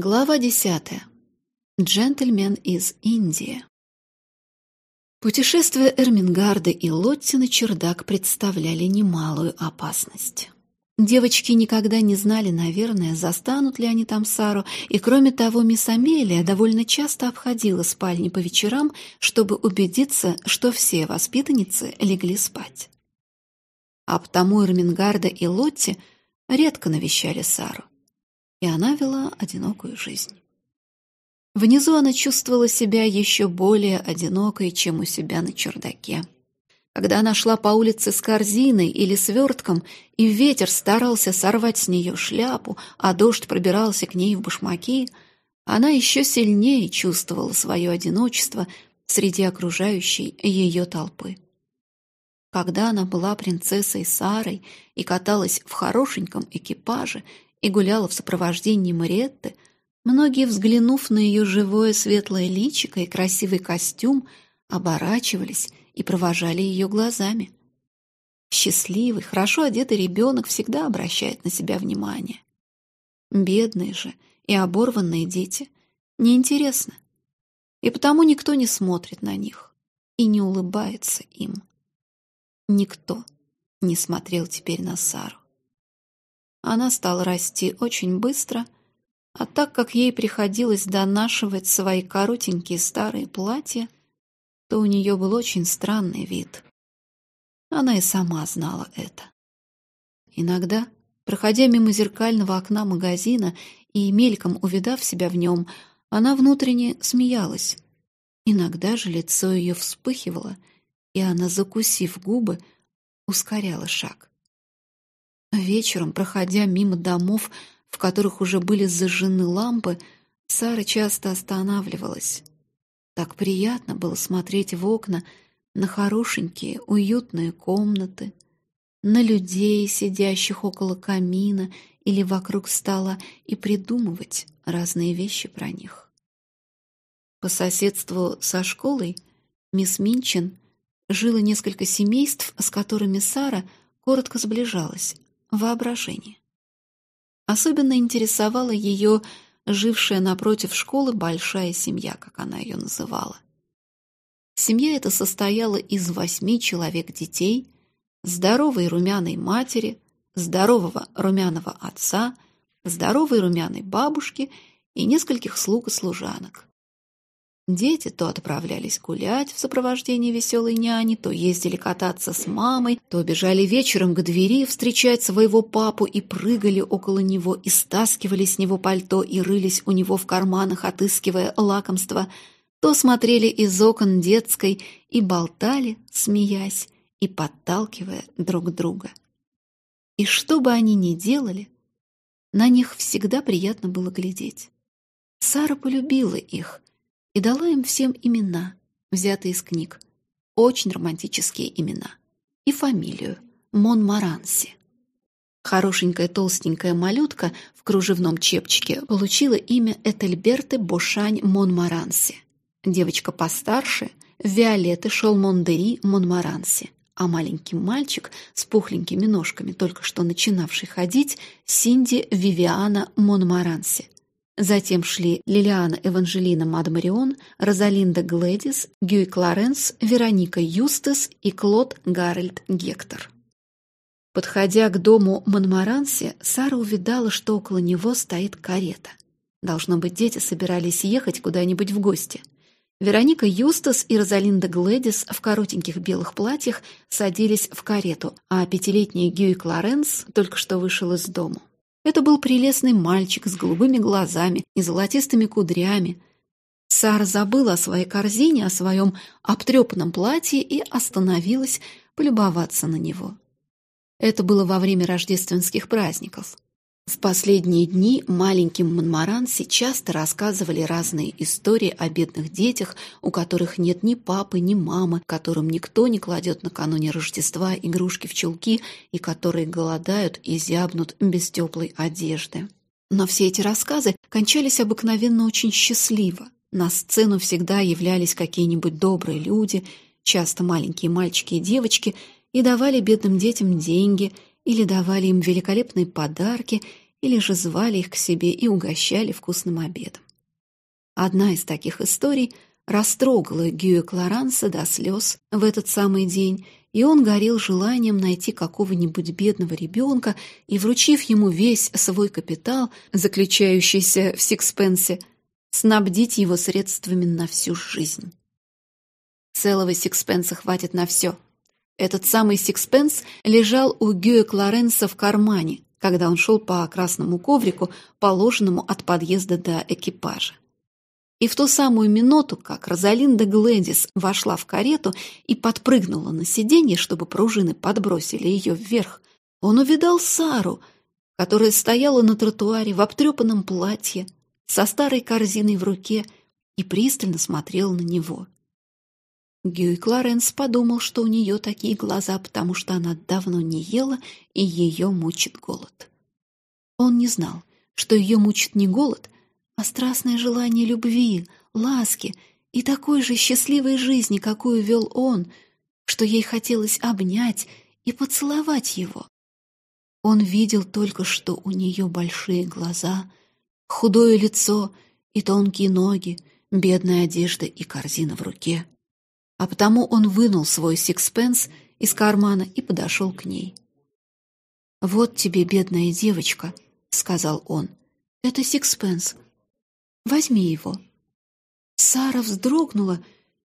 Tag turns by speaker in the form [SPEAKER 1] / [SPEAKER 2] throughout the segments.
[SPEAKER 1] Глава десятая. Джентльмен из Индии. Путешествия Эрмингарда и Лотти на чердак представляли немалую опасность. Девочки никогда не знали, наверное, застанут ли они там Сару, и, кроме того, мисс Амелия довольно часто обходила спальни по вечерам, чтобы убедиться, что все воспитанницы легли спать. А потому Эрмингарда и Лотти редко навещали Сару и она вела одинокую жизнь. Внизу она чувствовала себя еще более одинокой, чем у себя на чердаке. Когда она шла по улице с корзиной или свертком, и ветер старался сорвать с нее шляпу, а дождь пробирался к ней в башмаки, она еще сильнее чувствовала свое одиночество среди окружающей ее толпы. Когда она была принцессой Сарой и каталась в хорошеньком экипаже и гуляла в сопровождении Мариетты, многие, взглянув на ее живое светлое личико и красивый костюм, оборачивались и провожали ее глазами. Счастливый, хорошо одетый ребенок всегда обращает на себя внимание. Бедные же и оборванные дети неинтересны, и потому никто не смотрит на них и не улыбается им. Никто не смотрел теперь на Сару. Она стала расти очень быстро, а так как ей приходилось донашивать свои коротенькие старые платья, то у нее был очень странный вид. Она и сама знала это. Иногда, проходя мимо зеркального окна магазина и мельком увидав себя в нем, она внутренне смеялась. Иногда же лицо ее вспыхивало, и она, закусив губы, ускоряла шаг. Вечером, проходя мимо домов, в которых уже были зажжены лампы, Сара часто останавливалась. Так приятно было смотреть в окна на хорошенькие, уютные комнаты, на людей, сидящих около камина или вокруг стола, и придумывать разные вещи про них. По соседству со школой мисс Минчин жило несколько семейств, с которыми Сара коротко сближалась, воображение. Особенно интересовала ее жившая напротив школы большая семья, как она ее называла. Семья эта состояла из восьми человек детей, здоровой румяной матери, здорового румяного отца, здоровой румяной бабушки и нескольких слуг и служанок. Дети то отправлялись гулять в сопровождении веселой няни, то ездили кататься с мамой, то бежали вечером к двери встречать своего папу и прыгали около него, и стаскивали с него пальто и рылись у него в карманах, отыскивая лакомство, то смотрели из окон детской и болтали, смеясь и подталкивая друг друга. И что бы они ни делали, на них всегда приятно было глядеть. Сара полюбила их — и дала им всем имена, взятые из книг, очень романтические имена, и фамилию — Монмаранси. Хорошенькая толстенькая малютка в кружевном чепчике получила имя Этельберты Бошань Монмаранси. Девочка постарше — Виолетты Шолмондери Монмаранси а маленький мальчик с пухленькими ножками, только что начинавший ходить, Синди Вивиана Монмаранси. Затем шли Лилиана Эванжелина Мадмарион, Розалинда Глэдис, Гюй Кларенс, Вероника Юстас и Клод Гарольд Гектор. Подходя к дому Монмаранси, Сара увидала, что около него стоит карета. Должно быть, дети собирались ехать куда-нибудь в гости. Вероника Юстас и Розалинда Глэдис в коротеньких белых платьях садились в карету, а пятилетний Гюй Кларенс только что вышел из дому. Это был прелестный мальчик с голубыми глазами и золотистыми кудрями. Сара забыла о своей корзине, о своем обтрепанном платье и остановилась полюбоваться на него. Это было во время рождественских праздников. В последние дни маленьким Монмаранси часто рассказывали разные истории о бедных детях, у которых нет ни папы, ни мамы, которым никто не кладет накануне Рождества игрушки в чулки и которые голодают и зябнут без теплой одежды. Но все эти рассказы кончались обыкновенно очень счастливо. На сцену всегда являлись какие-нибудь добрые люди, часто маленькие мальчики и девочки, и давали бедным детям деньги – или давали им великолепные подарки, или же звали их к себе и угощали вкусным обедом. Одна из таких историй растрогала Гюя Кларанса до слез в этот самый день, и он горел желанием найти какого-нибудь бедного ребенка и, вручив ему весь свой капитал, заключающийся в сикспенсе, снабдить его средствами на всю жизнь. Целого сикспенса хватит на все. Этот самый сикспенс лежал у Гюя Кларенса в кармане, когда он шел по красному коврику, положенному от подъезда до экипажа. И в ту самую минуту, как Розалинда Глэдис вошла в карету и подпрыгнула на сиденье, чтобы пружины подбросили ее вверх, он увидал Сару, которая стояла на тротуаре в обтрепанном платье, со старой корзиной в руке и пристально смотрела на него. Гюй Кларенс подумал, что у нее такие глаза, потому что она давно не ела и ее мучит голод. Он не знал, что ее мучит не голод, а страстное желание любви, ласки и такой же счастливой жизни, какую вел он, что ей хотелось обнять и поцеловать его. Он видел только, что у нее большие глаза, худое лицо и тонкие ноги, бедная одежда и корзина в руке. А потому он вынул свой сикспенс из кармана и подошел к ней. «Вот тебе, бедная девочка», — сказал он. «Это сикспенс. Возьми его». Сара вздрогнула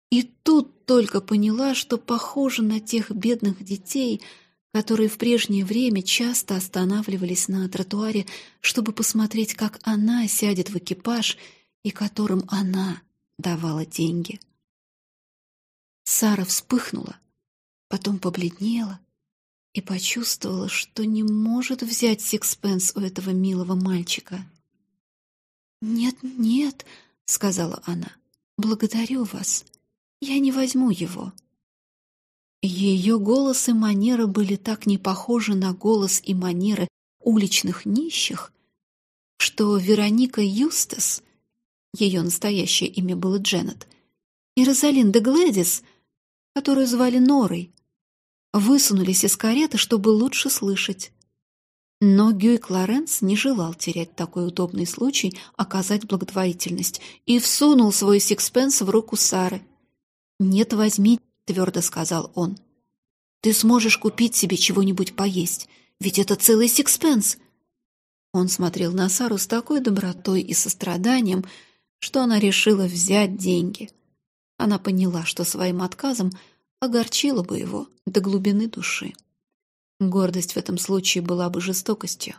[SPEAKER 1] и тут только поняла, что похожа на тех бедных детей, которые в прежнее время часто останавливались на тротуаре, чтобы посмотреть, как она сядет в экипаж и которым она давала деньги. Сара вспыхнула, потом побледнела и почувствовала, что не может взять сикспенс у этого милого мальчика. «Нет, нет», — сказала она, — «благодарю вас. Я не возьму его». Ее голос и манера были так не похожи на голос и манеры уличных нищих, что Вероника Юстас, ее настоящее имя было Дженнет, и Розалинда Глэдис, которую звали Норой, высунулись из кареты, чтобы лучше слышать. Но Гюй Кларенс не желал терять такой удобный случай оказать благотворительность и всунул свой сикспенс в руку Сары. «Нет, возьми», — твердо сказал он. «Ты сможешь купить себе чего-нибудь поесть, ведь это целый сикспенс». Он смотрел на Сару с такой добротой и состраданием, что она решила взять деньги. Она поняла, что своим отказом огорчила бы его до глубины души. Гордость в этом случае была бы жестокостью.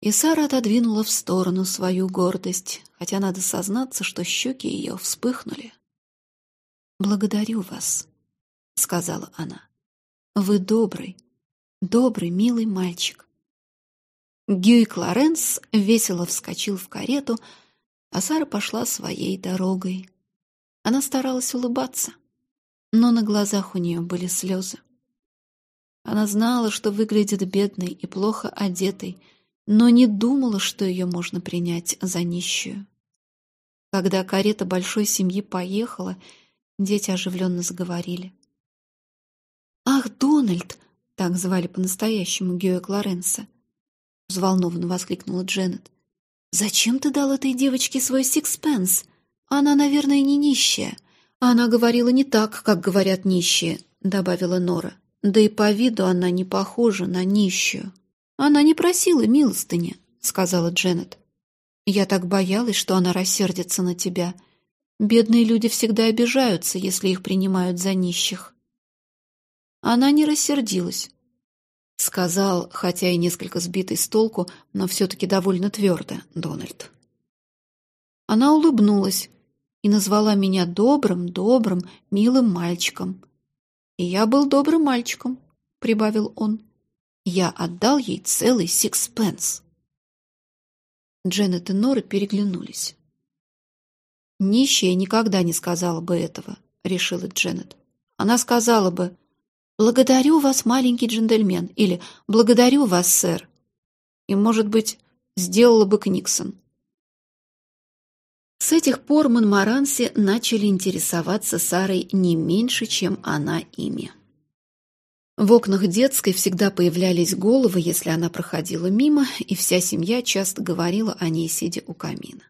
[SPEAKER 1] И Сара отодвинула в сторону свою гордость, хотя надо сознаться, что щеки ее вспыхнули. «Благодарю вас», — сказала она. «Вы добрый, добрый, милый мальчик». Гюй Кларенс весело вскочил в карету, а Сара пошла своей дорогой. Она старалась улыбаться, но на глазах у нее были слезы. Она знала, что выглядит бедной и плохо одетой, но не думала, что ее можно принять за нищую. Когда карета большой семьи поехала, дети оживленно заговорили. «Ах, Дональд!» — так звали по-настоящему Гео Кларенса. Взволнованно воскликнула Дженнет. «Зачем ты дал этой девочке свой сикспенс? Она, наверное, не нищая». «Она говорила не так, как говорят нищие», — добавила Нора. Да и по виду она не похожа на нищую. Она не просила милостыни, сказала Дженнет. Я так боялась, что она рассердится на тебя. Бедные люди всегда обижаются, если их принимают за нищих. Она не рассердилась. Сказал, хотя и несколько сбитый с толку, но все-таки довольно твердо, Дональд. Она улыбнулась и назвала меня добрым, добрым, милым мальчиком. «И я был добрым мальчиком», — прибавил он. «Я отдал ей целый сикспенс». Дженнет и Нора переглянулись. «Нищая никогда не сказала бы этого», — решила Дженнет. «Она сказала бы, «Благодарю вас, маленький джентльмен» или «Благодарю вас, сэр». И, может быть, сделала бы Книксон. С этих пор Монмаранси начали интересоваться Сарой не меньше, чем она ими. В окнах детской всегда появлялись головы, если она проходила мимо, и вся семья часто говорила о ней, сидя у камина.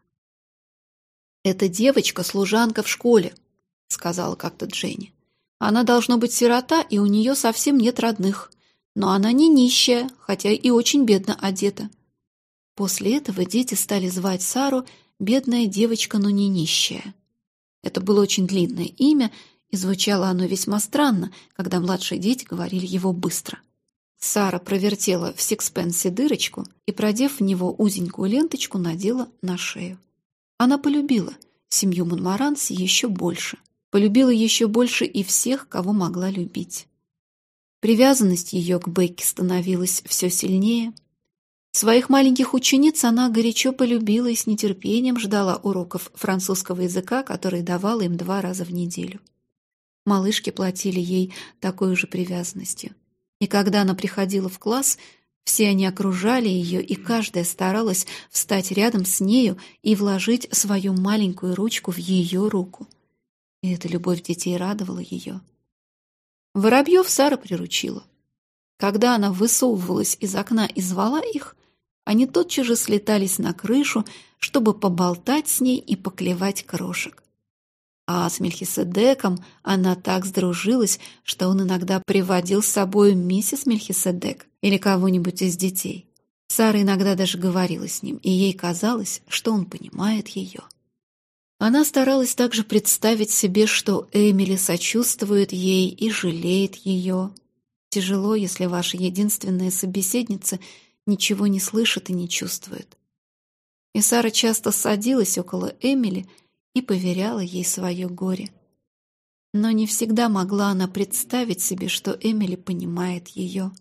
[SPEAKER 1] «Эта девочка — служанка в школе», — сказала как-то Дженни. «Она должно быть сирота, и у нее совсем нет родных. Но она не нищая, хотя и очень бедно одета». После этого дети стали звать Сару «бедная девочка, но не нищая». Это было очень длинное имя — и звучало оно весьма странно, когда младшие дети говорили его быстро. Сара провертела в сикспенсе дырочку и, продев в него узенькую ленточку, надела на шею. Она полюбила семью Монмаранси еще больше. Полюбила еще больше и всех, кого могла любить. Привязанность ее к Бекке становилась все сильнее. Своих маленьких учениц она горячо полюбила и с нетерпением ждала уроков французского языка, которые давала им два раза в неделю. Малышки платили ей такой же привязанностью. И когда она приходила в класс, все они окружали ее, и каждая старалась встать рядом с нею и вложить свою маленькую ручку в ее руку. И эта любовь детей радовала ее. Воробьев Сара приручила. Когда она высовывалась из окна и звала их, они тотчас же слетались на крышу, чтобы поболтать с ней и поклевать крошек. А с Мельхиседеком она так сдружилась, что он иногда приводил с собой миссис Мельхиседек или кого-нибудь из детей. Сара иногда даже говорила с ним, и ей казалось, что он понимает ее. Она старалась также представить себе, что Эмили сочувствует ей и жалеет ее. Тяжело, если ваша единственная собеседница ничего не слышит и не чувствует. И Сара часто садилась около Эмили, и поверяла ей свое горе. Но не всегда могла она представить себе, что Эмили понимает ее.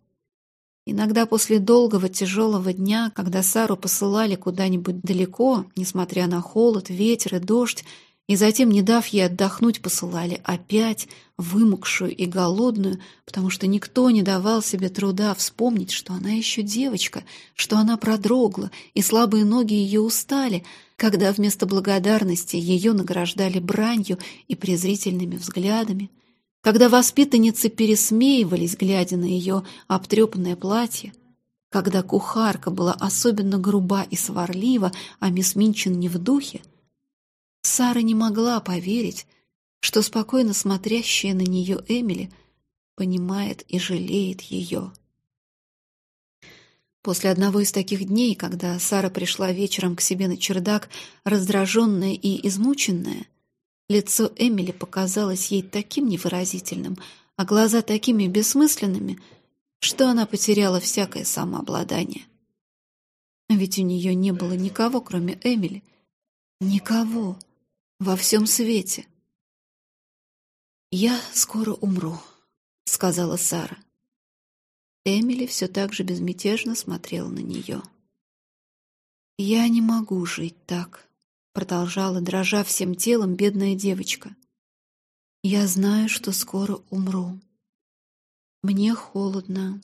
[SPEAKER 1] Иногда после долгого тяжелого дня, когда Сару посылали куда-нибудь далеко, несмотря на холод, ветер и дождь, и затем, не дав ей отдохнуть, посылали опять, вымокшую и голодную, потому что никто не давал себе труда вспомнить, что она еще девочка, что она продрогла, и слабые ноги ее устали, когда вместо благодарности ее награждали бранью и презрительными взглядами, когда воспитанницы пересмеивались, глядя на ее обтрепанное платье, когда кухарка была особенно груба и сварлива, а мисс Минчин не в духе, Сара не могла поверить, что спокойно смотрящая на нее Эмили понимает и жалеет ее. После одного из таких дней, когда Сара пришла вечером к себе на чердак, раздраженная и измученная, лицо Эмили показалось ей таким невыразительным, а глаза такими бессмысленными, что она потеряла всякое самообладание. Ведь у нее не было никого, кроме Эмили. Никого во всем свете. «Я скоро умру», — сказала Сара. Эмили все так же безмятежно смотрела на нее. «Я не могу жить так», — продолжала, дрожа всем телом, бедная девочка. «Я знаю, что скоро умру. Мне холодно.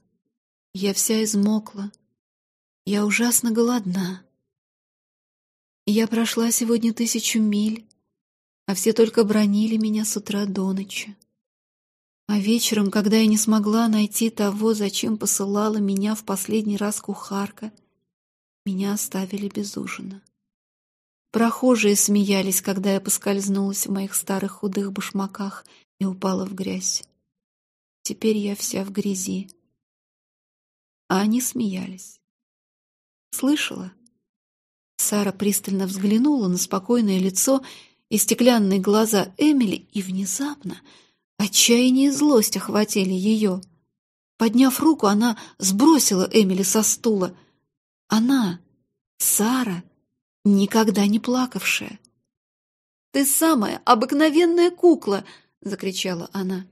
[SPEAKER 1] Я вся измокла. Я ужасно голодна. Я прошла сегодня тысячу миль, а все только бронили меня с утра до ночи. А вечером, когда я не смогла найти того, зачем посылала меня в последний раз кухарка, меня оставили без ужина. Прохожие смеялись, когда я поскользнулась в моих старых худых башмаках и упала в грязь. Теперь я вся в грязи. А они смеялись. Слышала? Сара пристально взглянула на спокойное лицо и стеклянные глаза Эмили, и внезапно отчаяние и злость охватили ее. Подняв руку, она сбросила Эмили со стула. Она, Сара, никогда не плакавшая. «Ты самая обыкновенная кукла!» — закричала она.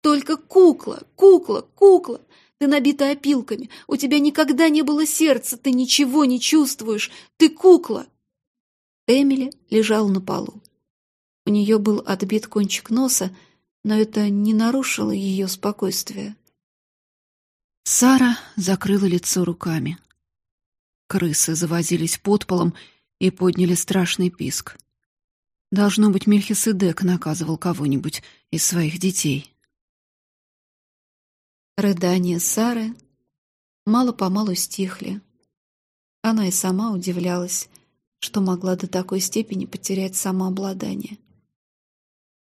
[SPEAKER 1] «Только кукла, кукла, кукла! Ты набита опилками, у тебя никогда не было сердца, ты ничего не чувствуешь, ты кукла!» Эмили лежал на полу. У нее был отбит кончик носа, но это не нарушило ее спокойствие. Сара закрыла лицо руками. Крысы завозились под полом и подняли страшный писк. Должно быть, Мельхиседек наказывал кого-нибудь из своих детей. Рыдания Сары мало-помалу стихли. Она и сама удивлялась, что могла до такой степени потерять самообладание.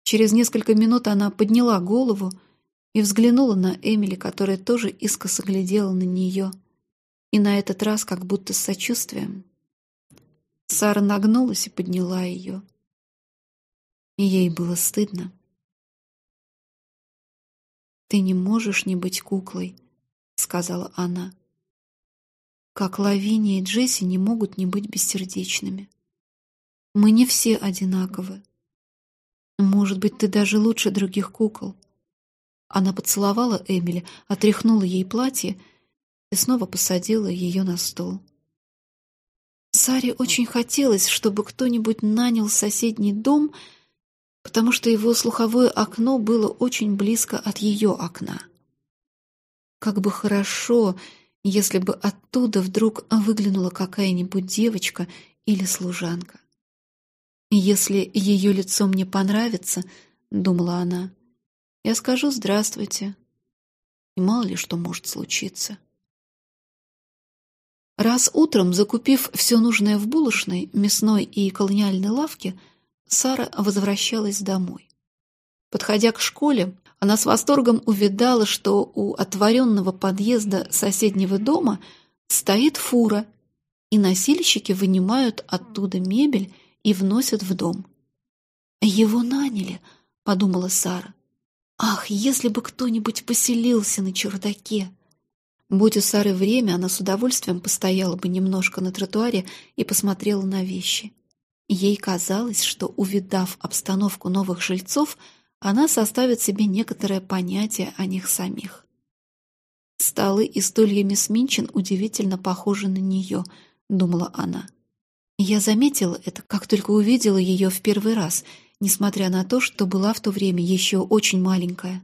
[SPEAKER 1] Через несколько минут она подняла голову и взглянула на Эмили, которая тоже искоса глядела на нее, и на этот раз как будто с сочувствием. Сара нагнулась и подняла ее. И ей было стыдно. «Ты не можешь не быть куклой», — сказала она. «Как Лавиния и Джесси не могут не быть бессердечными. Мы не все одинаковы. Может быть, ты даже лучше других кукол». Она поцеловала Эмили, отряхнула ей платье и снова посадила ее на стол. Саре очень хотелось, чтобы кто-нибудь нанял соседний дом, потому что его слуховое окно было очень близко от ее окна. Как бы хорошо, если бы оттуда вдруг выглянула какая-нибудь девочка или служанка. «Если ее лицо мне понравится», — думала она, — я скажу «здравствуйте». И мало ли что может случиться. Раз утром, закупив все нужное в булочной, мясной и колониальной лавке, Сара возвращалась домой. Подходя к школе, она с восторгом увидала, что у отворенного подъезда соседнего дома стоит фура, и носильщики вынимают оттуда мебель и вносят в дом. «Его наняли», — подумала Сара. Ах, если бы кто-нибудь поселился на чердаке! Будь у Сары время, она с удовольствием постояла бы немножко на тротуаре и посмотрела на вещи. Ей казалось, что, увидав обстановку новых жильцов, она составит себе некоторое понятие о них самих. Столы и стулья мисс Минчин удивительно похожи на нее, думала она. Я заметила это, как только увидела ее в первый раз — несмотря на то, что была в то время еще очень маленькая.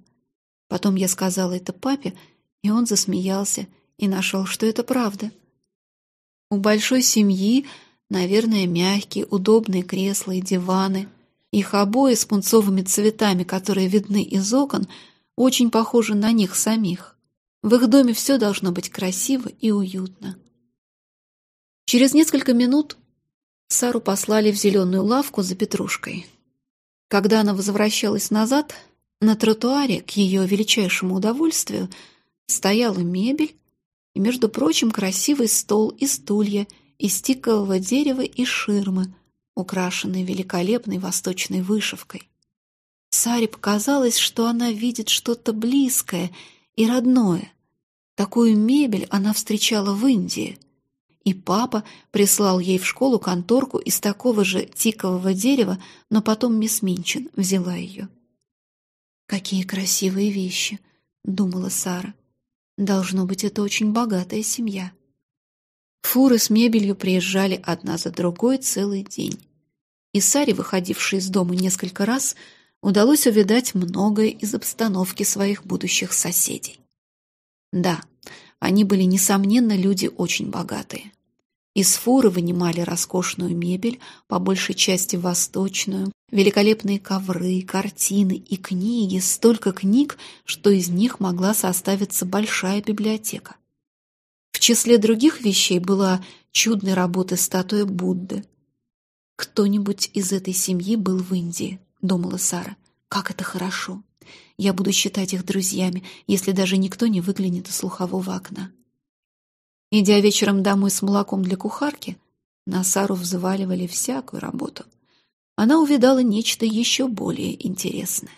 [SPEAKER 1] Потом я сказала это папе, и он засмеялся и нашел, что это правда. У большой семьи, наверное, мягкие, удобные кресла и диваны. Их обои с пунцовыми цветами, которые видны из окон, очень похожи на них самих. В их доме все должно быть красиво и уютно. Через несколько минут Сару послали в зеленую лавку за петрушкой. Когда она возвращалась назад, на тротуаре, к ее величайшему удовольствию, стояла мебель и, между прочим, красивый стол и стулья из тикового дерева и ширмы, украшенные великолепной восточной вышивкой. Саре показалось, что она видит что-то близкое и родное. Такую мебель она встречала в Индии — и папа прислал ей в школу конторку из такого же тикового дерева, но потом мисс Минчин взяла ее. «Какие красивые вещи!» — думала Сара. «Должно быть, это очень богатая семья». Фуры с мебелью приезжали одна за другой целый день. И Саре, выходившей из дома несколько раз, удалось увидать многое из обстановки своих будущих соседей. Да, они были, несомненно, люди очень богатые. Из фуры вынимали роскошную мебель, по большей части восточную, великолепные ковры, картины и книги, столько книг, что из них могла составиться большая библиотека. В числе других вещей была чудной работы статуя Будды. «Кто-нибудь из этой семьи был в Индии», — думала Сара. «Как это хорошо! Я буду считать их друзьями, если даже никто не выглянет из слухового окна. Идя вечером домой с молоком для кухарки, на Сару взваливали всякую работу. Она увидала нечто еще более интересное.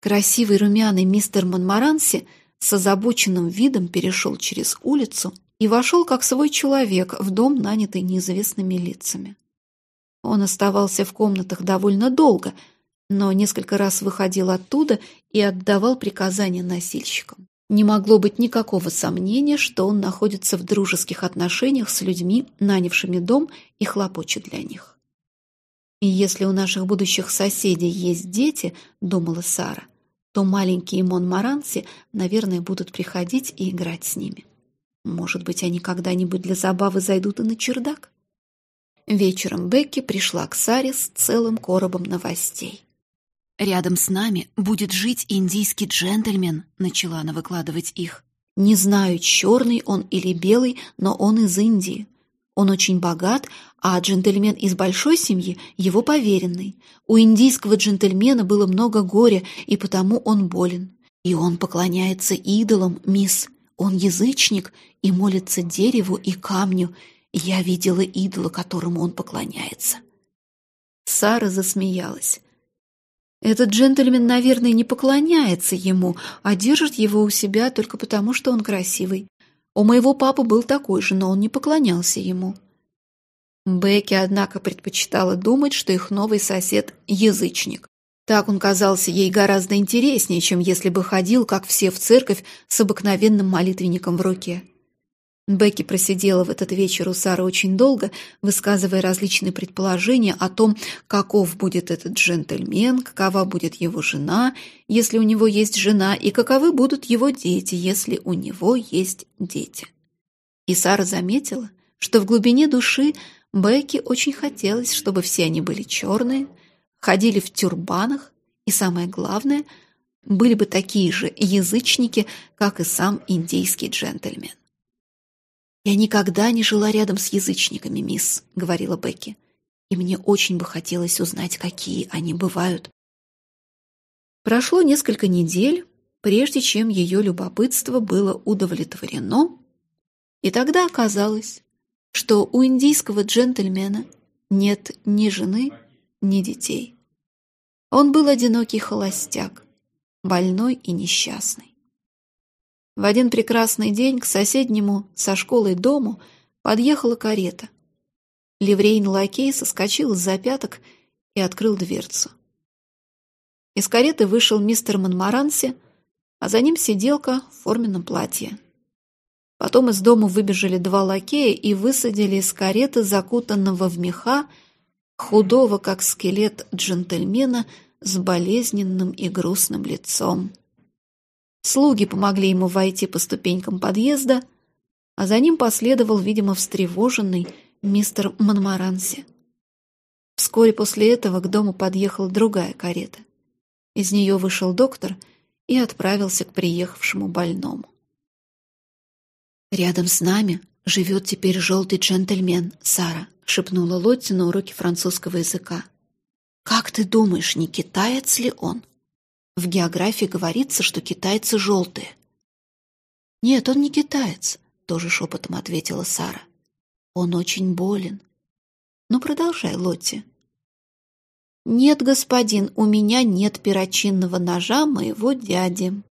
[SPEAKER 1] Красивый румяный мистер Монмаранси с озабоченным видом перешел через улицу и вошел как свой человек в дом, нанятый неизвестными лицами. Он оставался в комнатах довольно долго — но несколько раз выходил оттуда и отдавал приказания носильщикам. Не могло быть никакого сомнения, что он находится в дружеских отношениях с людьми, нанявшими дом и хлопочет для них. «И если у наших будущих соседей есть дети, — думала Сара, — то маленькие Монмаранси, наверное, будут приходить и играть с ними. Может быть, они когда-нибудь для забавы зайдут и на чердак?» Вечером Бекки пришла к Саре с целым коробом новостей. «Рядом с нами будет жить индийский джентльмен», — начала она выкладывать их. «Не знаю, черный он или белый, но он из Индии. Он очень богат, а джентльмен из большой семьи — его поверенный. У индийского джентльмена было много горя, и потому он болен. И он поклоняется идолам, мисс. Он язычник и молится дереву и камню. Я видела идола, которому он поклоняется». Сара засмеялась. Этот джентльмен, наверное, не поклоняется ему, а держит его у себя только потому, что он красивый. У моего папы был такой же, но он не поклонялся ему. Бекки, однако, предпочитала думать, что их новый сосед – язычник. Так он казался ей гораздо интереснее, чем если бы ходил, как все в церковь, с обыкновенным молитвенником в руке. Бекки просидела в этот вечер у Сары очень долго, высказывая различные предположения о том, каков будет этот джентльмен, какова будет его жена, если у него есть жена, и каковы будут его дети, если у него есть дети. И Сара заметила, что в глубине души Бекки очень хотелось, чтобы все они были черные, ходили в тюрбанах и, самое главное, были бы такие же язычники, как и сам индийский джентльмен. «Я никогда не жила рядом с язычниками, мисс», — говорила Бекки. «И мне очень бы хотелось узнать, какие они бывают». Прошло несколько недель, прежде чем ее любопытство было удовлетворено, и тогда оказалось, что у индийского джентльмена нет ни жены, ни детей. Он был одинокий холостяк, больной и несчастный. В один прекрасный день к соседнему со школой дому подъехала карета. Ливрейный лакей соскочил с запяток и открыл дверцу. Из кареты вышел мистер Монмаранси, а за ним сиделка в форменном платье. Потом из дома выбежали два лакея и высадили из кареты закутанного в меха, худого, как скелет джентльмена, с болезненным и грустным лицом. Слуги помогли ему войти по ступенькам подъезда, а за ним последовал, видимо, встревоженный мистер Монмаранси. Вскоре после этого к дому подъехала другая карета. Из нее вышел доктор и отправился к приехавшему больному. «Рядом с нами живет теперь желтый джентльмен, Сара», — шепнула Лотти на уроке французского языка. «Как ты думаешь, не китаец ли он?» В географии говорится, что китайцы желтые. «Нет, он не китаец», — тоже шепотом ответила Сара. «Он очень болен». «Ну, продолжай, Лотти». «Нет, господин, у меня нет перочинного ножа моего дяди»,